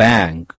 bank